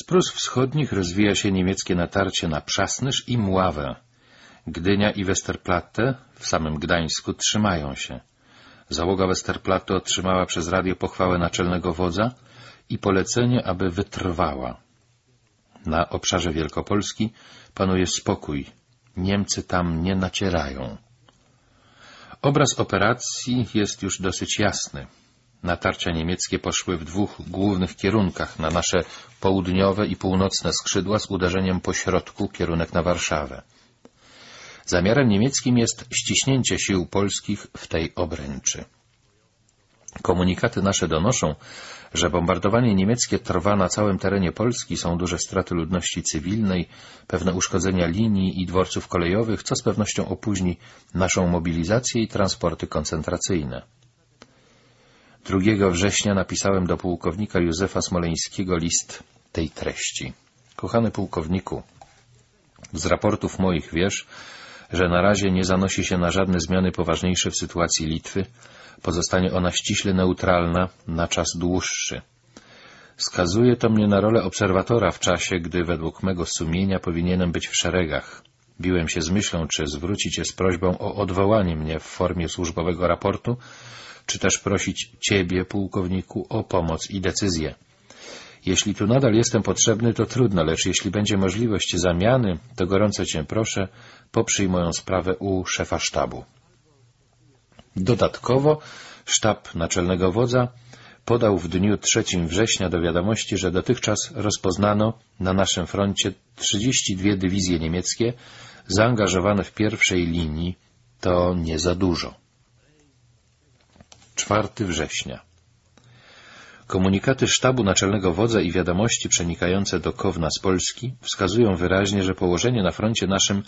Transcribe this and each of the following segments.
Z Prus Wschodnich rozwija się niemieckie natarcie na Przasnysz i Mławę. Gdynia i Westerplatte w samym Gdańsku trzymają się. Załoga Westerplatte otrzymała przez radio pochwałę naczelnego wodza i polecenie, aby wytrwała. Na obszarze Wielkopolski panuje spokój. Niemcy tam nie nacierają. Obraz operacji jest już dosyć jasny. Natarcia niemieckie poszły w dwóch głównych kierunkach, na nasze południowe i północne skrzydła z uderzeniem po środku, kierunek na Warszawę. Zamiarem niemieckim jest ściśnięcie sił polskich w tej obręczy. Komunikaty nasze donoszą, że bombardowanie niemieckie trwa na całym terenie Polski, są duże straty ludności cywilnej, pewne uszkodzenia linii i dworców kolejowych, co z pewnością opóźni naszą mobilizację i transporty koncentracyjne. 2 września napisałem do pułkownika Józefa Smoleńskiego list tej treści. Kochany pułkowniku, z raportów moich wiesz, że na razie nie zanosi się na żadne zmiany poważniejsze w sytuacji Litwy, pozostanie ona ściśle neutralna na czas dłuższy. Skazuje to mnie na rolę obserwatora w czasie, gdy według mego sumienia powinienem być w szeregach. Biłem się z myślą, czy zwrócić się z prośbą o odwołanie mnie w formie służbowego raportu, czy też prosić Ciebie, pułkowniku, o pomoc i decyzję. Jeśli tu nadal jestem potrzebny, to trudno, lecz jeśli będzie możliwość zamiany, to gorąco Cię proszę, poprzyj moją sprawę u szefa sztabu. Dodatkowo sztab naczelnego wodza podał w dniu 3 września do wiadomości, że dotychczas rozpoznano na naszym froncie 32 dywizje niemieckie zaangażowane w pierwszej linii. To nie za dużo. 4 września. Komunikaty sztabu naczelnego wodza i wiadomości przenikające do Kowna z Polski wskazują wyraźnie, że położenie na froncie naszym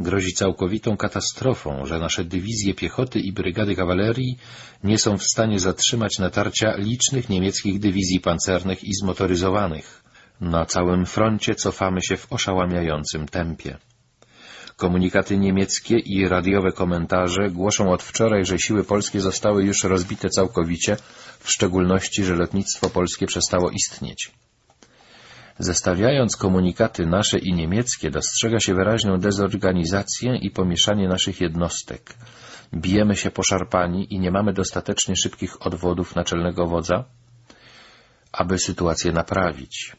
grozi całkowitą katastrofą, że nasze dywizje piechoty i brygady kawalerii nie są w stanie zatrzymać natarcia licznych niemieckich dywizji pancernych i zmotoryzowanych. Na całym froncie cofamy się w oszałamiającym tempie. Komunikaty niemieckie i radiowe komentarze głoszą od wczoraj, że siły polskie zostały już rozbite całkowicie, w szczególności, że lotnictwo polskie przestało istnieć. Zestawiając komunikaty nasze i niemieckie, dostrzega się wyraźną dezorganizację i pomieszanie naszych jednostek. Bijemy się poszarpani i nie mamy dostatecznie szybkich odwodów naczelnego wodza, aby sytuację naprawić.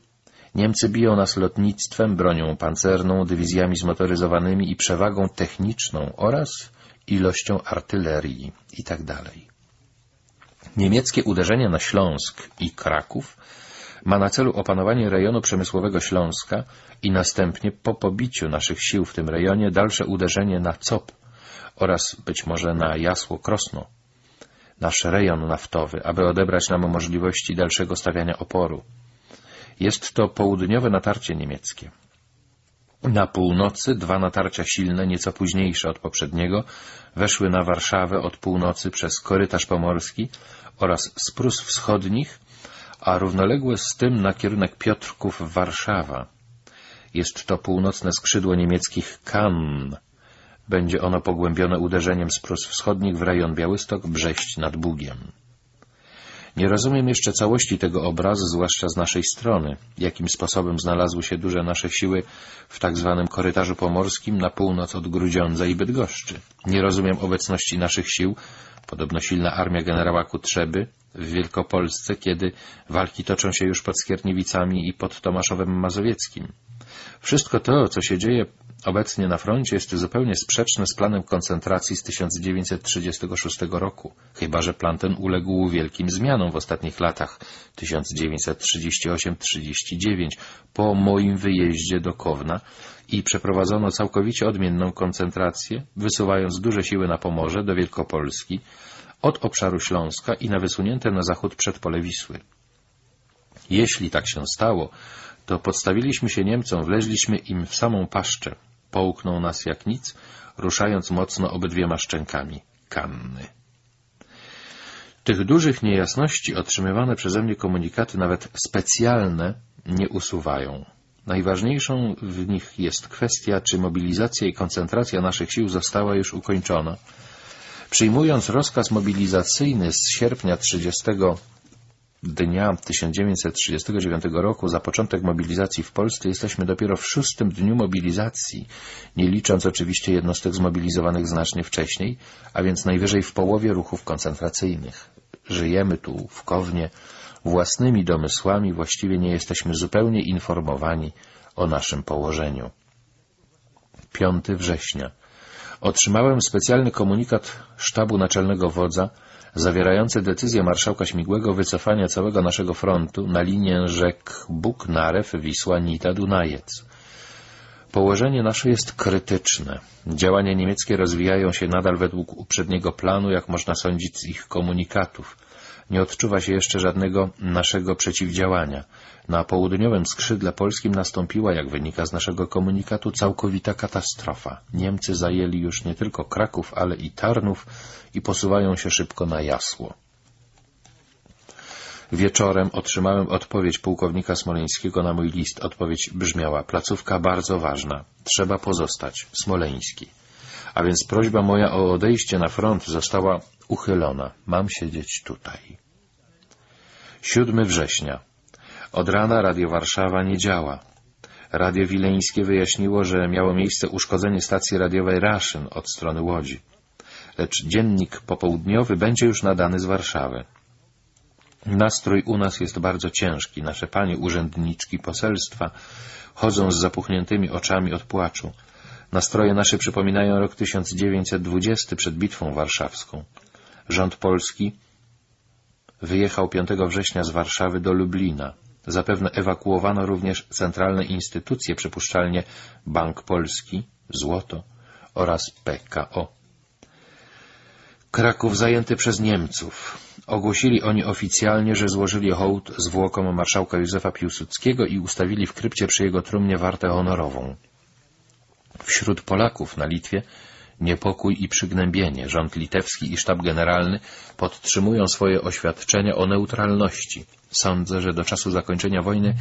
Niemcy biją nas lotnictwem, bronią pancerną, dywizjami zmotoryzowanymi i przewagą techniczną oraz ilością artylerii itd. Tak Niemieckie uderzenie na Śląsk i Kraków ma na celu opanowanie rejonu przemysłowego Śląska i następnie po pobiciu naszych sił w tym rejonie dalsze uderzenie na COP oraz być może na Jasło-Krosno, nasz rejon naftowy, aby odebrać nam możliwości dalszego stawiania oporu. Jest to południowe natarcie niemieckie. Na północy dwa natarcia silne, nieco późniejsze od poprzedniego, weszły na Warszawę od północy przez korytarz pomorski oraz z Prus wschodnich, a równoległe z tym na kierunek Piotrków-Warszawa. Jest to północne skrzydło niemieckich Kann. Będzie ono pogłębione uderzeniem z Prus wschodnich w rejon Białystok-Brześć nad Bugiem. Nie rozumiem jeszcze całości tego obrazu, zwłaszcza z naszej strony, jakim sposobem znalazły się duże nasze siły w tak zwanym korytarzu pomorskim na północ od Grudziądza i Bydgoszczy. Nie rozumiem obecności naszych sił, podobno silna armia generała Kutrzeby, w Wielkopolsce, kiedy walki toczą się już pod Skierniewicami i pod Tomaszowem Mazowieckim. Wszystko to, co się dzieje obecnie na froncie, jest zupełnie sprzeczne z planem koncentracji z 1936 roku, chyba że plan ten uległ wielkim zmianom w ostatnich latach 1938-39 po moim wyjeździe do Kowna i przeprowadzono całkowicie odmienną koncentrację, wysuwając duże siły na Pomorze do Wielkopolski, od obszaru Śląska i na wysunięte na zachód przedpole Wisły. Jeśli tak się stało, to podstawiliśmy się Niemcom, wleźliśmy im w samą paszczę. Połknął nas jak nic, ruszając mocno obydwiema szczękami kanny. Tych dużych niejasności otrzymywane przeze mnie komunikaty, nawet specjalne, nie usuwają. Najważniejszą w nich jest kwestia, czy mobilizacja i koncentracja naszych sił została już ukończona, Przyjmując rozkaz mobilizacyjny z sierpnia 30 dnia 1939 roku za początek mobilizacji w Polsce jesteśmy dopiero w szóstym dniu mobilizacji, nie licząc oczywiście jednostek zmobilizowanych znacznie wcześniej, a więc najwyżej w połowie ruchów koncentracyjnych. Żyjemy tu, w Kownie, własnymi domysłami, właściwie nie jesteśmy zupełnie informowani o naszym położeniu. 5 września. Otrzymałem specjalny komunikat sztabu naczelnego wodza zawierający decyzję marszałka Śmigłego wycofania całego naszego frontu na linię rzek Bóg, Narew, Wisła, Nita, Dunajec. Położenie nasze jest krytyczne. Działania niemieckie rozwijają się nadal według uprzedniego planu, jak można sądzić z ich komunikatów. Nie odczuwa się jeszcze żadnego naszego przeciwdziałania. Na południowym skrzydle polskim nastąpiła, jak wynika z naszego komunikatu, całkowita katastrofa. Niemcy zajęli już nie tylko Kraków, ale i Tarnów i posuwają się szybko na Jasło. Wieczorem otrzymałem odpowiedź pułkownika Smoleńskiego na mój list. Odpowiedź brzmiała, placówka bardzo ważna, trzeba pozostać, Smoleński. A więc prośba moja o odejście na front została uchylona. Mam siedzieć tutaj. 7 września. Od rana Radio Warszawa nie działa. Radio Wileńskie wyjaśniło, że miało miejsce uszkodzenie stacji radiowej Raszyn od strony Łodzi. Lecz dziennik popołudniowy będzie już nadany z Warszawy. Nastrój u nas jest bardzo ciężki. Nasze panie urzędniczki poselstwa chodzą z zapuchniętymi oczami od płaczu. Nastroje nasze przypominają rok 1920 przed Bitwą Warszawską. Rząd polski wyjechał 5 września z Warszawy do Lublina. Zapewne ewakuowano również centralne instytucje, przypuszczalnie Bank Polski, Złoto oraz PKO. Kraków zajęty przez Niemców. Ogłosili oni oficjalnie, że złożyli hołd zwłokom marszałka Józefa Piłsudskiego i ustawili w krypcie przy jego trumnie wartę honorową. Wśród Polaków na Litwie niepokój i przygnębienie. Rząd litewski i sztab generalny podtrzymują swoje oświadczenia o neutralności. Sądzę, że do czasu zakończenia wojny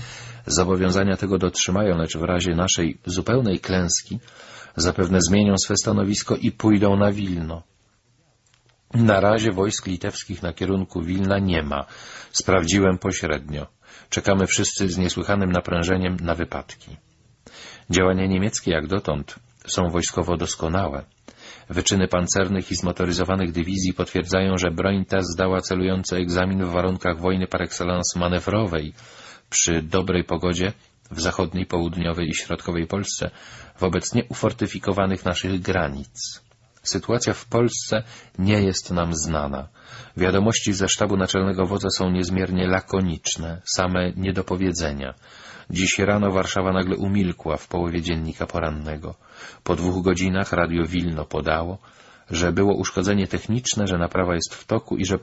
zobowiązania tego dotrzymają, lecz w razie naszej zupełnej klęski zapewne zmienią swe stanowisko i pójdą na Wilno. Na razie wojsk litewskich na kierunku Wilna nie ma. Sprawdziłem pośrednio. Czekamy wszyscy z niesłychanym naprężeniem na wypadki. Działania niemieckie jak dotąd są wojskowo doskonałe. Wyczyny pancernych i zmotoryzowanych dywizji potwierdzają, że broń ta zdała celujący egzamin w warunkach wojny par excellence manewrowej przy dobrej pogodzie w zachodniej, południowej i środkowej Polsce wobec nieufortyfikowanych naszych granic. Sytuacja w Polsce nie jest nam znana. Wiadomości ze sztabu naczelnego wodza są niezmiernie lakoniczne, same niedopowiedzenia. Dziś rano Warszawa nagle umilkła w połowie dziennika porannego. Po dwóch godzinach Radio Wilno podało, że było uszkodzenie techniczne, że naprawa jest w toku i że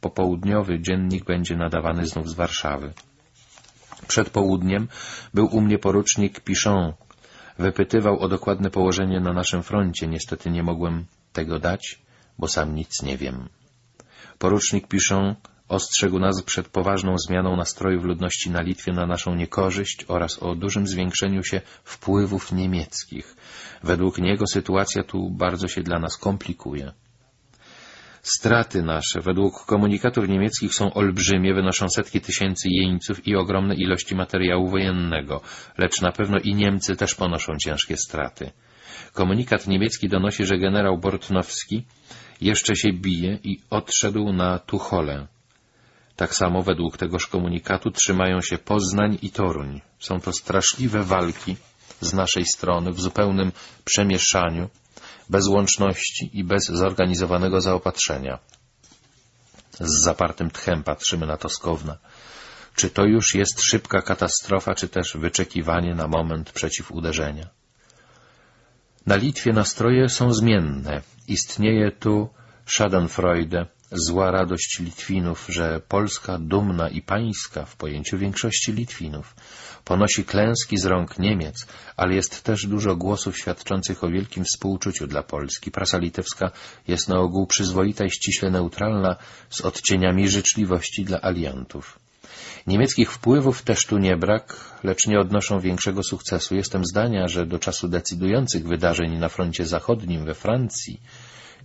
popołudniowy dziennik będzie nadawany znów z Warszawy. Przed południem był u mnie porucznik Pichon. Wypytywał o dokładne położenie na naszym froncie. Niestety nie mogłem tego dać, bo sam nic nie wiem. Porucznik Pichon ostrzegł nas przed poważną zmianą nastrojów ludności na Litwie na naszą niekorzyść oraz o dużym zwiększeniu się wpływów niemieckich. Według niego sytuacja tu bardzo się dla nas komplikuje. Straty nasze według komunikatów niemieckich są olbrzymie, wynoszą setki tysięcy jeńców i ogromne ilości materiału wojennego, lecz na pewno i Niemcy też ponoszą ciężkie straty. Komunikat niemiecki donosi, że generał Bortnowski jeszcze się bije i odszedł na Tucholę. Tak samo według tegoż komunikatu trzymają się Poznań i Toruń. Są to straszliwe walki z naszej strony w zupełnym przemieszaniu, bez łączności i bez zorganizowanego zaopatrzenia. Z zapartym tchem patrzymy na Toskowna. Czy to już jest szybka katastrofa, czy też wyczekiwanie na moment przeciwuderzenia? Na Litwie nastroje są zmienne. Istnieje tu Schadenfreude, zła radość Litwinów, że Polska dumna i pańska w pojęciu większości Litwinów ponosi klęski z rąk Niemiec, ale jest też dużo głosów świadczących o wielkim współczuciu dla Polski. Prasa litewska jest na ogół przyzwoita i ściśle neutralna, z odcieniami życzliwości dla aliantów. Niemieckich wpływów też tu nie brak, lecz nie odnoszą większego sukcesu. Jestem zdania, że do czasu decydujących wydarzeń na froncie zachodnim we Francji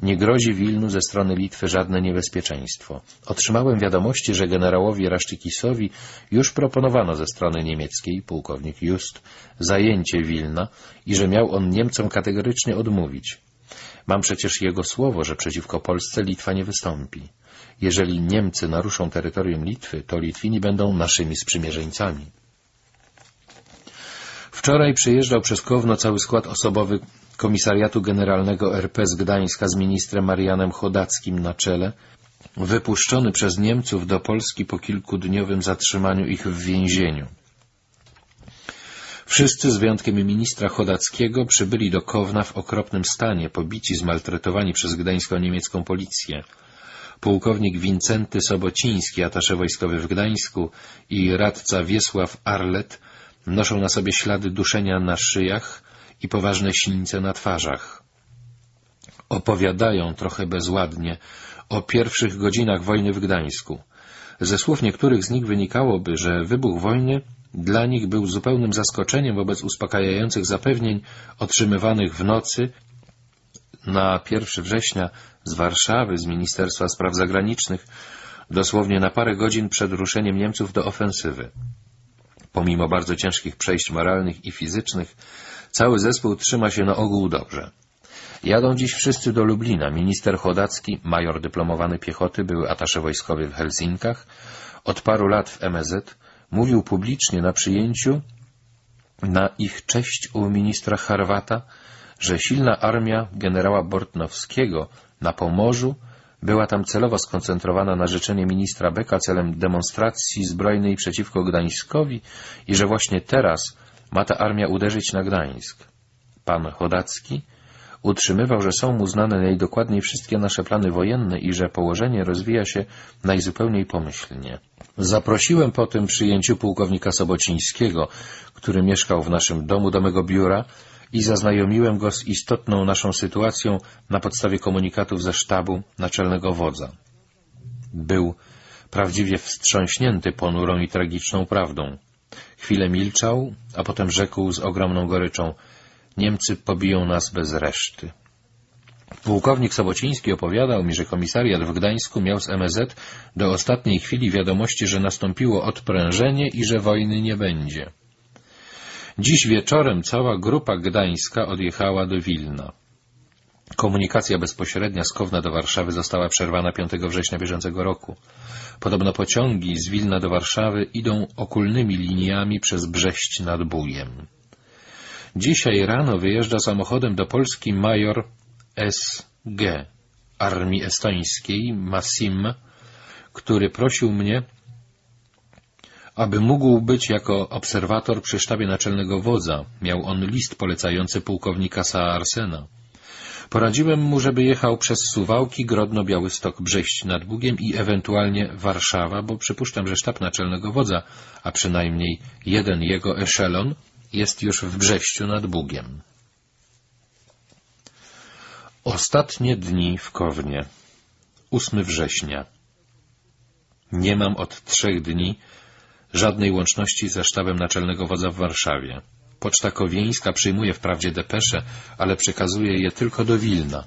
Nie grozi Wilnu ze strony Litwy żadne niebezpieczeństwo. Otrzymałem wiadomości, że generałowi Raszczykisowi już proponowano ze strony niemieckiej, pułkownik Just, zajęcie Wilna i że miał on Niemcom kategorycznie odmówić. Mam przecież jego słowo, że przeciwko Polsce Litwa nie wystąpi. Jeżeli Niemcy naruszą terytorium Litwy, to Litwini będą naszymi sprzymierzeńcami. Wczoraj przyjeżdżał przez Kowno cały skład osobowy Komisariatu Generalnego RP z Gdańska z ministrem Marianem Chodackim na czele, wypuszczony przez Niemców do Polski po kilkudniowym zatrzymaniu ich w więzieniu. Wszyscy, z wyjątkiem ministra Chodackiego, przybyli do Kowna w okropnym stanie, pobici, zmaltretowani przez gdańsko-niemiecką policję. Pułkownik Wincenty Sobociński, atasze wojskowy w Gdańsku i radca Wiesław Arlet noszą na sobie ślady duszenia na szyjach i poważne silnice na twarzach. Opowiadają trochę bezładnie o pierwszych godzinach wojny w Gdańsku. Ze słów niektórych z nich wynikałoby, że wybuch wojny dla nich był zupełnym zaskoczeniem wobec uspokajających zapewnień otrzymywanych w nocy na 1 września z Warszawy, z Ministerstwa Spraw Zagranicznych, dosłownie na parę godzin przed ruszeniem Niemców do ofensywy. Pomimo bardzo ciężkich przejść moralnych i fizycznych, cały zespół trzyma się na ogół dobrze. Jadą dziś wszyscy do Lublina. Minister Chodacki, major dyplomowany piechoty, były atasze wojskowy w Helsinkach, od paru lat w MSZ, mówił publicznie na przyjęciu na ich cześć u ministra Harwata, że silna armia generała Bortnowskiego na Pomorzu była tam celowo skoncentrowana na życzenie ministra Beka celem demonstracji zbrojnej przeciwko Gdańskowi i że właśnie teraz ma ta armia uderzyć na Gdańsk. Pan Chodacki utrzymywał, że są mu znane najdokładniej wszystkie nasze plany wojenne i że położenie rozwija się najzupełniej pomyślnie. Zaprosiłem po tym przyjęciu pułkownika Sobocińskiego, który mieszkał w naszym domu do mego biura i zaznajomiłem go z istotną naszą sytuacją na podstawie komunikatów ze sztabu naczelnego wodza. Był prawdziwie wstrząśnięty ponurą i tragiczną prawdą. Chwilę milczał, a potem rzekł z ogromną goryczą — Niemcy pobiją nas bez reszty. Pułkownik Sobociński opowiadał mi, że komisariat w Gdańsku miał z MSZ do ostatniej chwili wiadomości, że nastąpiło odprężenie i że wojny nie będzie. Dziś wieczorem cała grupa gdańska odjechała do Wilna. Komunikacja bezpośrednia z Kowna do Warszawy została przerwana 5 września bieżącego roku. Podobno pociągi z Wilna do Warszawy idą okulnymi liniami przez Brześć nad Bujem. Dzisiaj rano wyjeżdża samochodem do Polski major S.G. Armii Estońskiej, Massim, który prosił mnie, aby mógł być jako obserwator przy sztabie naczelnego wodza. Miał on list polecający pułkownika Saarsena. Poradziłem mu, żeby jechał przez Suwałki, Grodno, Białystok, Brześć nad Bugiem i ewentualnie Warszawa, bo przypuszczam, że sztab naczelnego wodza, a przynajmniej jeden jego eszelon, jest już w Brześciu nad Bugiem. Ostatnie dni w Kownie. 8 września. Nie mam od trzech dni żadnej łączności ze sztabem naczelnego wodza w Warszawie. Poczta Kowieńska przyjmuje wprawdzie depesze, ale przekazuje je tylko do Wilna.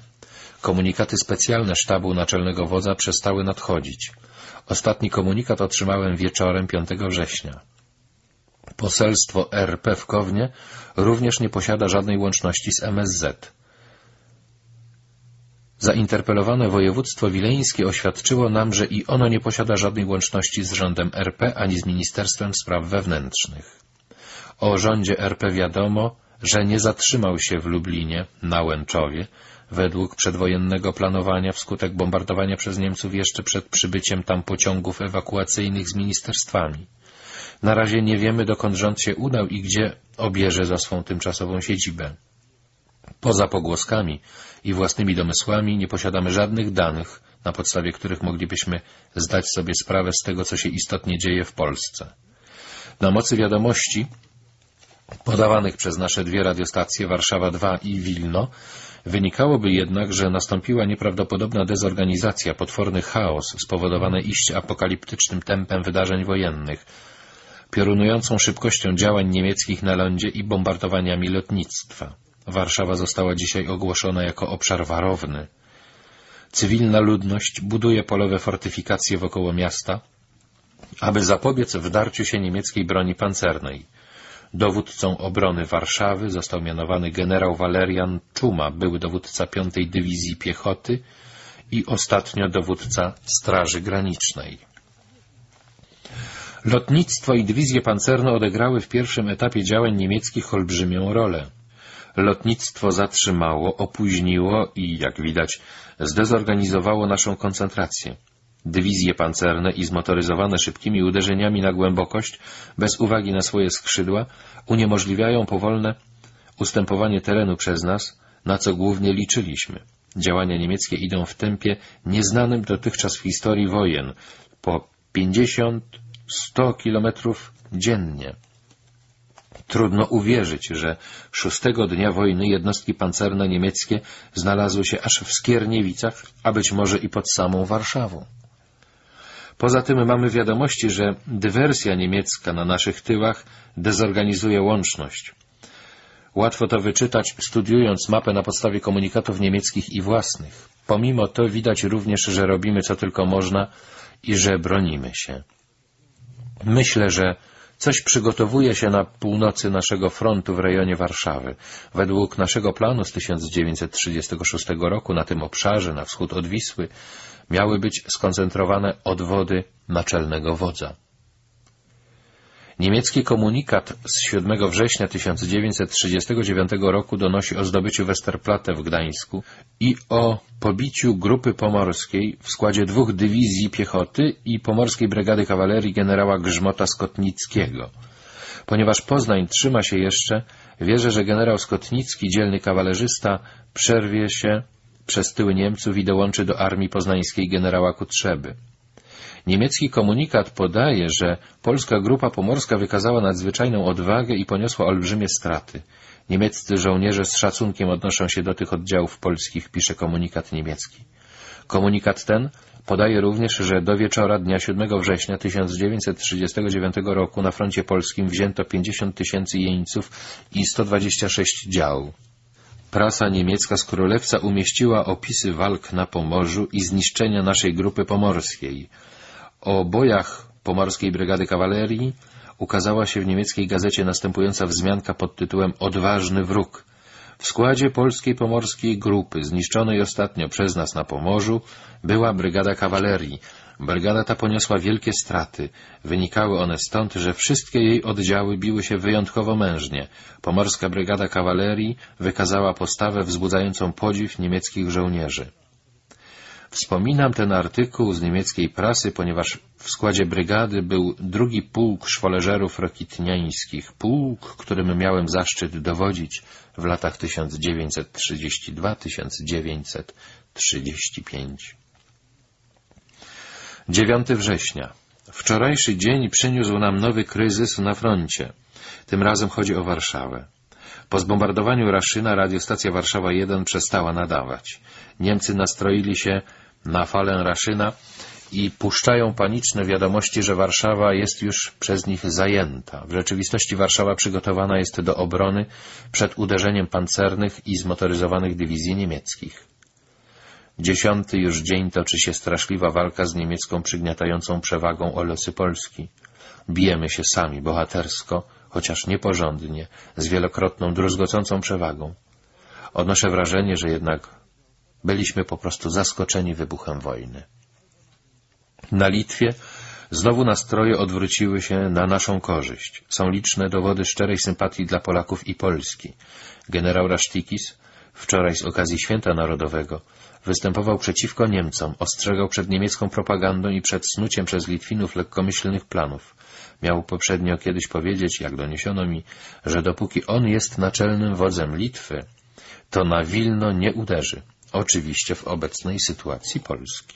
Komunikaty specjalne sztabu naczelnego wodza przestały nadchodzić. Ostatni komunikat otrzymałem wieczorem 5 września. Poselstwo RP w Kownie również nie posiada żadnej łączności z MSZ. Zainterpelowane województwo wileńskie oświadczyło nam, że i ono nie posiada żadnej łączności z rządem RP ani z Ministerstwem Spraw Wewnętrznych. O rządzie RP wiadomo, że nie zatrzymał się w Lublinie, na Łęczowie, według przedwojennego planowania wskutek bombardowania przez Niemców jeszcze przed przybyciem tam pociągów ewakuacyjnych z ministerstwami. Na razie nie wiemy, dokąd rząd się udał i gdzie obierze za swą tymczasową siedzibę. Poza pogłoskami i własnymi domysłami nie posiadamy żadnych danych, na podstawie których moglibyśmy zdać sobie sprawę z tego, co się istotnie dzieje w Polsce. Na mocy wiadomości podawanych przez nasze dwie radiostacje Warszawa 2 i Wilno wynikałoby jednak, że nastąpiła nieprawdopodobna dezorganizacja, potworny chaos spowodowany iść apokaliptycznym tempem wydarzeń wojennych, piorunującą szybkością działań niemieckich na lądzie i bombardowaniami lotnictwa. Warszawa została dzisiaj ogłoszona jako obszar warowny. Cywilna ludność buduje polowe fortyfikacje wokoło miasta, aby zapobiec wdarciu się niemieckiej broni pancernej. Dowódcą obrony Warszawy został mianowany generał Walerian Czuma, były dowódca piątej Dywizji Piechoty i ostatnio dowódca Straży Granicznej. Lotnictwo i dywizje pancerne odegrały w pierwszym etapie działań niemieckich olbrzymią rolę. Lotnictwo zatrzymało, opóźniło i, jak widać, zdezorganizowało naszą koncentrację. Dywizje pancerne i zmotoryzowane szybkimi uderzeniami na głębokość, bez uwagi na swoje skrzydła, uniemożliwiają powolne ustępowanie terenu przez nas, na co głównie liczyliśmy. Działania niemieckie idą w tempie nieznanym dotychczas w historii wojen, po 50-100 kilometrów dziennie. Trudno uwierzyć, że szóstego dnia wojny jednostki pancerne niemieckie znalazły się aż w Skierniewicach, a być może i pod samą Warszawą. Poza tym mamy wiadomości, że dywersja niemiecka na naszych tyłach dezorganizuje łączność. Łatwo to wyczytać, studiując mapę na podstawie komunikatów niemieckich i własnych. Pomimo to widać również, że robimy co tylko można i że bronimy się. Myślę, że coś przygotowuje się na północy naszego frontu w rejonie Warszawy. Według naszego planu z 1936 roku na tym obszarze, na wschód od Wisły, miały być skoncentrowane odwody naczelnego wodza. Niemiecki komunikat z 7 września 1939 roku donosi o zdobyciu Westerplatte w Gdańsku i o pobiciu grupy pomorskiej w składzie dwóch dywizji piechoty i pomorskiej brygady kawalerii generała Grzmota Skotnickiego. Ponieważ Poznań trzyma się jeszcze, wierzę, że generał Skotnicki, dzielny kawalerzysta, przerwie się przez tyły Niemców i dołączy do armii poznańskiej generała Kutrzeby. Niemiecki komunikat podaje, że polska grupa pomorska wykazała nadzwyczajną odwagę i poniosła olbrzymie straty. Niemieccy żołnierze z szacunkiem odnoszą się do tych oddziałów polskich, pisze komunikat niemiecki. Komunikat ten podaje również, że do wieczora dnia 7 września 1939 roku na froncie polskim wzięto 50 tysięcy jeńców i 126 dział. Prasa niemiecka z Królewca umieściła opisy walk na Pomorzu i zniszczenia naszej grupy pomorskiej. O bojach Pomorskiej Brygady Kawalerii ukazała się w niemieckiej gazecie następująca wzmianka pod tytułem Odważny wróg. W składzie polskiej pomorskiej grupy, zniszczonej ostatnio przez nas na Pomorzu, była Brygada Kawalerii. Brygada ta poniosła wielkie straty. Wynikały one stąd, że wszystkie jej oddziały biły się wyjątkowo mężnie. Pomorska Brygada Kawalerii wykazała postawę wzbudzającą podziw niemieckich żołnierzy. Wspominam ten artykuł z niemieckiej prasy, ponieważ w składzie brygady był drugi pułk szwoleżerów rokitniańskich, pułk, którym miałem zaszczyt dowodzić w latach 1932-1935. 9 września. Wczorajszy dzień przyniósł nam nowy kryzys na froncie. Tym razem chodzi o Warszawę. Po zbombardowaniu Raszyna radiostacja Warszawa 1 przestała nadawać. Niemcy nastroili się na falę Raszyna i puszczają paniczne wiadomości, że Warszawa jest już przez nich zajęta. W rzeczywistości Warszawa przygotowana jest do obrony przed uderzeniem pancernych i zmotoryzowanych dywizji niemieckich. Dziesiąty już dzień toczy się straszliwa walka z niemiecką przygniatającą przewagą o losy Polski. Bijemy się sami, bohatersko, chociaż nieporządnie, z wielokrotną, druzgocącą przewagą. Odnoszę wrażenie, że jednak byliśmy po prostu zaskoczeni wybuchem wojny. Na Litwie znowu nastroje odwróciły się na naszą korzyść. Są liczne dowody szczerej sympatii dla Polaków i Polski. Generał Rasztikis wczoraj z okazji Święta Narodowego występował przeciwko Niemcom, ostrzegał przed niemiecką propagandą i przed snuciem przez Litwinów lekkomyślnych planów. Miał poprzednio kiedyś powiedzieć, jak doniesiono mi, że dopóki on jest naczelnym wodzem Litwy, to na Wilno nie uderzy. Oczywiście w obecnej sytuacji Polski.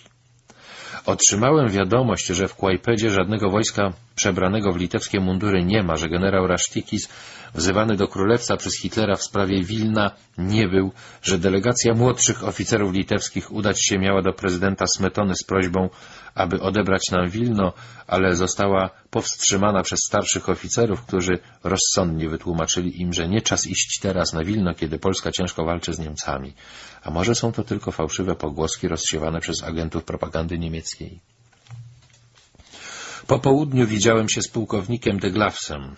Otrzymałem wiadomość, że w Kłajpedzie żadnego wojska przebranego w litewskie mundury nie ma, że generał Rasztikis, wzywany do królewca przez Hitlera w sprawie Wilna, nie był, że delegacja młodszych oficerów litewskich udać się miała do prezydenta Smetony z prośbą, aby odebrać nam Wilno, ale została powstrzymana przez starszych oficerów, którzy rozsądnie wytłumaczyli im, że nie czas iść teraz na Wilno, kiedy Polska ciężko walczy z Niemcami. A może są to tylko fałszywe pogłoski rozsiewane przez agentów propagandy niemieckiej. Po południu widziałem się z pułkownikiem de Glafsem.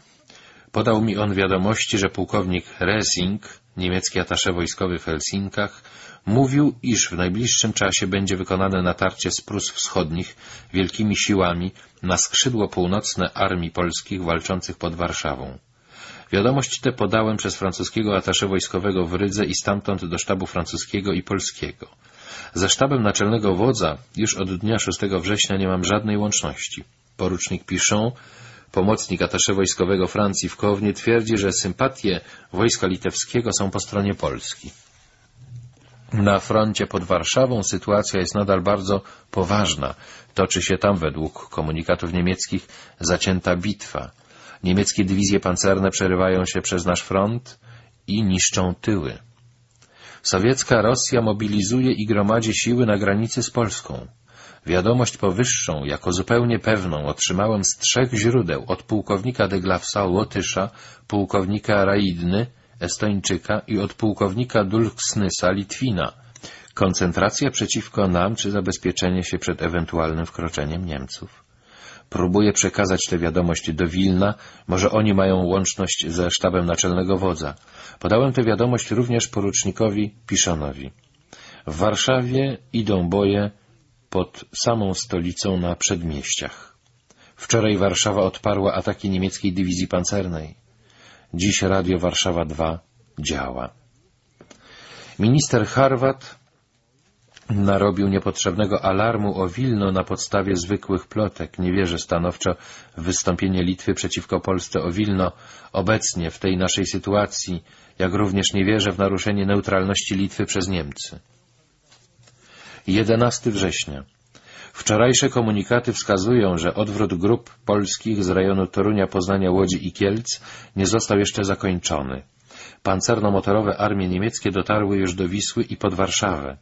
Podał mi on wiadomości, że pułkownik Resing, niemiecki atasze wojskowy w Helsinkach, mówił, iż w najbliższym czasie będzie wykonane natarcie z Prus Wschodnich wielkimi siłami na skrzydło północne armii polskich walczących pod Warszawą. Wiadomość tę podałem przez francuskiego atasze wojskowego w Rydze i stamtąd do sztabu francuskiego i polskiego. Ze sztabem naczelnego wodza już od dnia 6 września nie mam żadnej łączności. Porucznik Pichon, pomocnik atasze wojskowego Francji w Kownie, twierdzi, że sympatie wojska litewskiego są po stronie Polski. Na froncie pod Warszawą sytuacja jest nadal bardzo poważna. Toczy się tam, według komunikatów niemieckich, zacięta bitwa. Niemieckie dywizje pancerne przerywają się przez nasz front i niszczą tyły. Sowiecka Rosja mobilizuje i gromadzi siły na granicy z Polską. Wiadomość powyższą, jako zupełnie pewną, otrzymałem z trzech źródeł, od pułkownika de Glafsa Łotysza, pułkownika Raidny, Estończyka i od pułkownika Dulksnysa Litwina. Koncentracja przeciwko nam, czy zabezpieczenie się przed ewentualnym wkroczeniem Niemców. Próbuję przekazać tę wiadomość do Wilna, może oni mają łączność ze sztabem naczelnego wodza. Podałem tę wiadomość również porucznikowi Piszonowi. W Warszawie idą boje pod samą stolicą na przedmieściach. Wczoraj Warszawa odparła ataki niemieckiej dywizji pancernej. Dziś Radio Warszawa 2 działa. Minister Harwat narobił niepotrzebnego alarmu o Wilno na podstawie zwykłych plotek. Nie wierzę stanowczo w wystąpienie Litwy przeciwko Polsce o Wilno obecnie w tej naszej sytuacji, jak również nie wierzę w naruszenie neutralności Litwy przez Niemcy. 11 września. Wczorajsze komunikaty wskazują, że odwrót grup polskich z rejonu Torunia, Poznania, Łodzi i Kielc nie został jeszcze zakończony. Pancerno-motorowe armie niemieckie dotarły już do Wisły i pod Warszawę.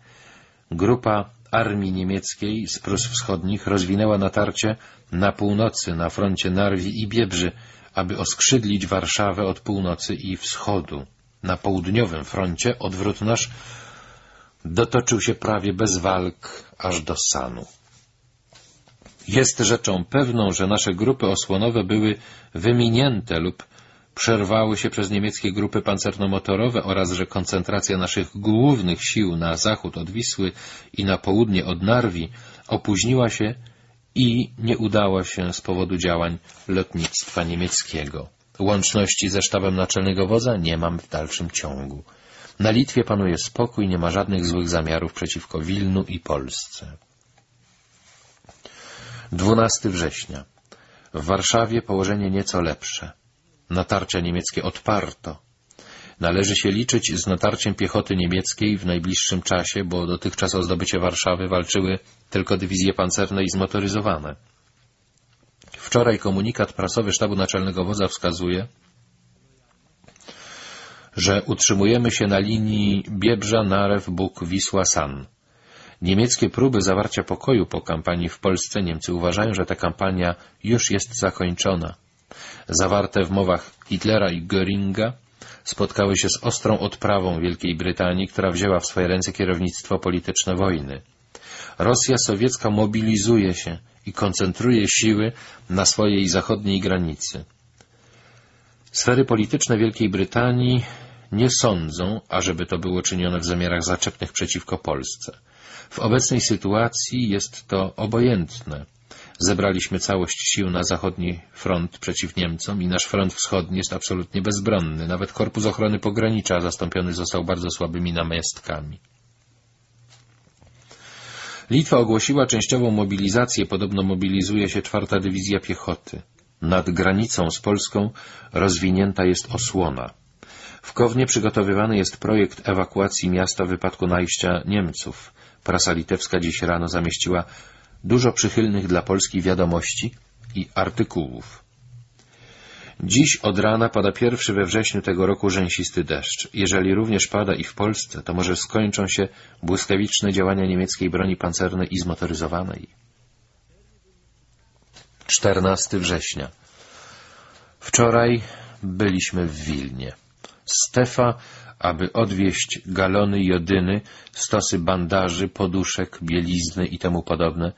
Grupa armii niemieckiej z Prus Wschodnich rozwinęła natarcie na północy, na froncie Narwi i Biebrzy, aby oskrzydlić Warszawę od północy i wschodu. Na południowym froncie odwrót nasz dotoczył się prawie bez walk aż do Sanu. Jest rzeczą pewną, że nasze grupy osłonowe były wyminięte lub przerwały się przez niemieckie grupy pancerno-motorowe oraz że koncentracja naszych głównych sił na zachód od Wisły i na południe od Narwi opóźniła się i nie udała się z powodu działań lotnictwa niemieckiego. Łączności ze sztabem naczelnego wodza nie mam w dalszym ciągu. Na Litwie panuje spokój, nie ma żadnych złych zamiarów przeciwko Wilnu i Polsce. 12 września. W Warszawie położenie nieco lepsze. Natarcia niemieckie odparto. Należy się liczyć z natarciem piechoty niemieckiej w najbliższym czasie, bo dotychczas o zdobycie Warszawy walczyły tylko dywizje pancerne i zmotoryzowane. Wczoraj komunikat prasowy Sztabu Naczelnego Wodza wskazuje, że utrzymujemy się na linii Biebrza, Narew, Bóg, Wisła, San. Niemieckie próby zawarcia pokoju po kampanii w Polsce Niemcy uważają, że ta kampania już jest zakończona. Zawarte w mowach Hitlera i Göringa spotkały się z ostrą odprawą Wielkiej Brytanii, która wzięła w swoje ręce kierownictwo polityczne wojny. Rosja sowiecka mobilizuje się i koncentruje siły na swojej zachodniej granicy. Sfery polityczne Wielkiej Brytanii nie sądzą, ażeby to było czynione w zamiarach zaczepnych przeciwko Polsce. W obecnej sytuacji jest to obojętne. Zebraliśmy całość sił na zachodni front przeciw Niemcom i nasz front wschodni jest absolutnie bezbronny. Nawet Korpus Ochrony Pogranicza zastąpiony został bardzo słabymi namiestkami. Litwa ogłosiła częściową mobilizację, podobno mobilizuje się czwarta dywizja piechoty. Nad granicą z Polską rozwinięta jest osłona. W Kownie przygotowywany jest projekt ewakuacji miasta w wypadku najścia Niemców. Prasa litewska dziś rano zamieściła dużo przychylnych dla Polski wiadomości, i artykułów. Dziś od rana pada pierwszy we wrześniu tego roku rzęsisty deszcz. Jeżeli również pada i w Polsce, to może skończą się błyskawiczne działania niemieckiej broni pancernej i zmotoryzowanej. 14 września. Wczoraj byliśmy w Wilnie. Stefa, aby odwieźć galony jodyny, stosy bandaży, poduszek, bielizny i temu podobne,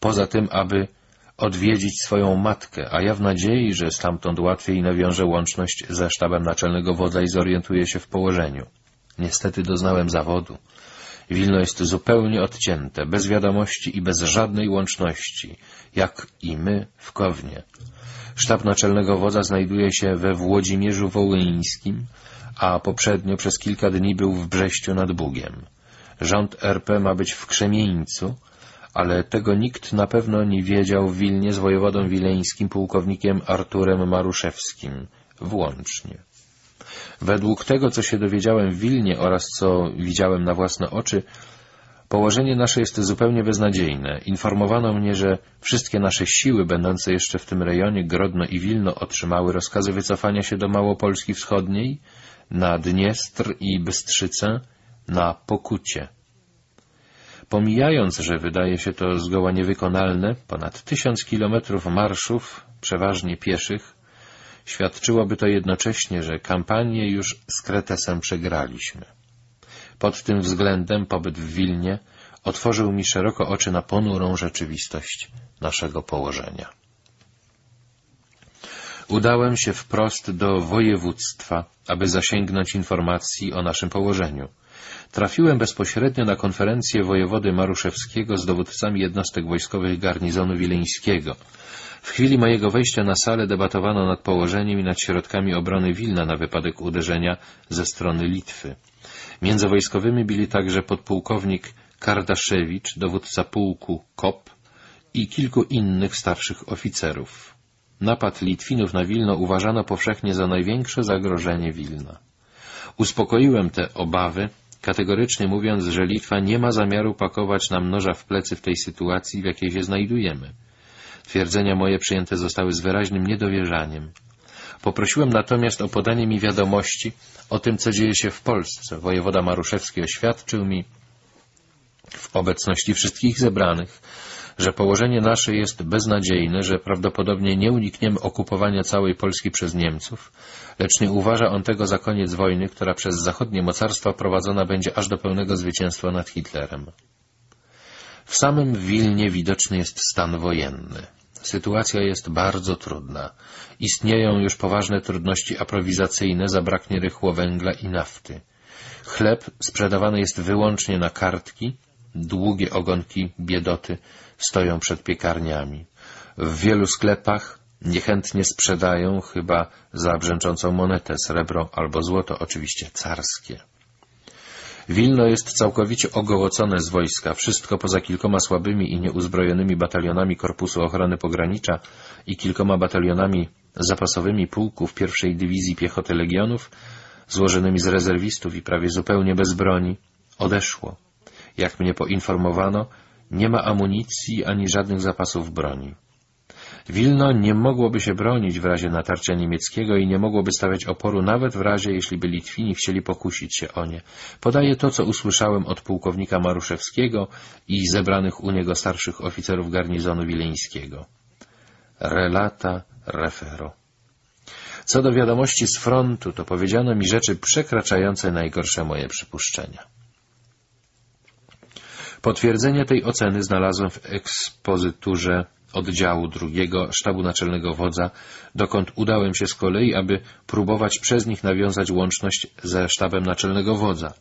poza tym, aby odwiedzić swoją matkę, a ja w nadziei, że stamtąd łatwiej nawiążę łączność ze sztabem naczelnego wodza i zorientuję się w położeniu. Niestety doznałem zawodu. Wilno jest zupełnie odcięte, bez wiadomości i bez żadnej łączności, jak i my w Kownie. Sztab naczelnego wodza znajduje się we Włodzimierzu Wołyńskim, a poprzednio przez kilka dni był w Brześciu nad Bugiem. Rząd RP ma być w Krzemieńcu, ale tego nikt na pewno nie wiedział w Wilnie z wojewodą wileńskim pułkownikiem Arturem Maruszewskim, włącznie. Według tego, co się dowiedziałem w Wilnie oraz co widziałem na własne oczy, położenie nasze jest zupełnie beznadziejne. Informowano mnie, że wszystkie nasze siły będące jeszcze w tym rejonie, Grodno i Wilno, otrzymały rozkazy wycofania się do Małopolski Wschodniej, na Dniestr i Bystrzycę, na Pokucie. Pomijając, że wydaje się to zgoła niewykonalne, ponad tysiąc kilometrów marszów, przeważnie pieszych, świadczyłoby to jednocześnie, że kampanię już z Kretesem przegraliśmy. Pod tym względem pobyt w Wilnie otworzył mi szeroko oczy na ponurą rzeczywistość naszego położenia. Udałem się wprost do województwa, aby zasięgnąć informacji o naszym położeniu. Trafiłem bezpośrednio na konferencję wojewody Maruszewskiego z dowódcami jednostek wojskowych garnizonu wileńskiego. W chwili mojego wejścia na salę debatowano nad położeniem i nad środkami obrony Wilna na wypadek uderzenia ze strony Litwy. Między wojskowymi byli także podpułkownik Kardaszewicz, dowódca pułku KOP i kilku innych starszych oficerów. Napad Litwinów na Wilno uważano powszechnie za największe zagrożenie Wilna. Uspokoiłem te obawy, kategorycznie mówiąc, że Litwa nie ma zamiaru pakować nam noża w plecy w tej sytuacji, w jakiej się znajdujemy. Twierdzenia moje przyjęte zostały z wyraźnym niedowierzaniem. Poprosiłem natomiast o podanie mi wiadomości o tym, co dzieje się w Polsce. Wojewoda Maruszewski oświadczył mi w obecności wszystkich zebranych, że położenie nasze jest beznadziejne, że prawdopodobnie nie unikniemy okupowania całej Polski przez Niemców, lecz nie uważa on tego za koniec wojny, która przez zachodnie mocarstwa prowadzona będzie aż do pełnego zwycięstwa nad Hitlerem. W samym Wilnie widoczny jest stan wojenny. Sytuacja jest bardzo trudna. Istnieją już poważne trudności aprowizacyjne, zabraknie rychło węgla i nafty. Chleb sprzedawany jest wyłącznie na kartki, długie ogonki biedoty stoją przed piekarniami. W wielu sklepach niechętnie sprzedają chyba za brzęczącą monetę srebro albo złoto, oczywiście carskie. Wilno jest całkowicie ogołocone z wojska, wszystko poza kilkoma słabymi i nieuzbrojonymi batalionami Korpusu Ochrony Pogranicza i kilkoma batalionami zapasowymi pułków pierwszej dywizji piechoty legionów, złożonymi z rezerwistów i prawie zupełnie bez broni, odeszło. Jak mnie poinformowano, nie ma amunicji ani żadnych zapasów broni. Wilno nie mogłoby się bronić w razie natarcia niemieckiego i nie mogłoby stawiać oporu nawet w razie, jeśli by Litwini chcieli pokusić się o nie. Podaję to, co usłyszałem od pułkownika Maruszewskiego i zebranych u niego starszych oficerów garnizonu wileńskiego. Relata refero. Co do wiadomości z frontu, to powiedziano mi rzeczy przekraczające najgorsze moje przypuszczenia. Potwierdzenie tej oceny znalazłem w ekspozyturze oddziału drugiego sztabu naczelnego wodza, dokąd udałem się z kolei, aby próbować przez nich nawiązać łączność ze sztabem naczelnego wodza.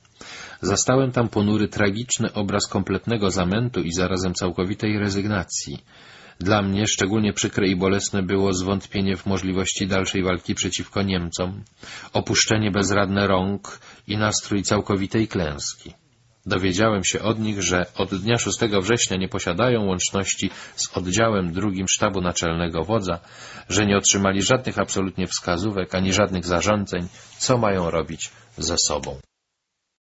Zastałem tam ponury tragiczny obraz kompletnego zamętu i zarazem całkowitej rezygnacji. Dla mnie szczególnie przykre i bolesne było zwątpienie w możliwości dalszej walki przeciwko Niemcom, opuszczenie bezradne rąk i nastrój całkowitej klęski. Dowiedziałem się od nich, że od dnia 6 września nie posiadają łączności z oddziałem drugim sztabu naczelnego wodza, że nie otrzymali żadnych absolutnie wskazówek ani żadnych zarządzeń, co mają robić ze sobą.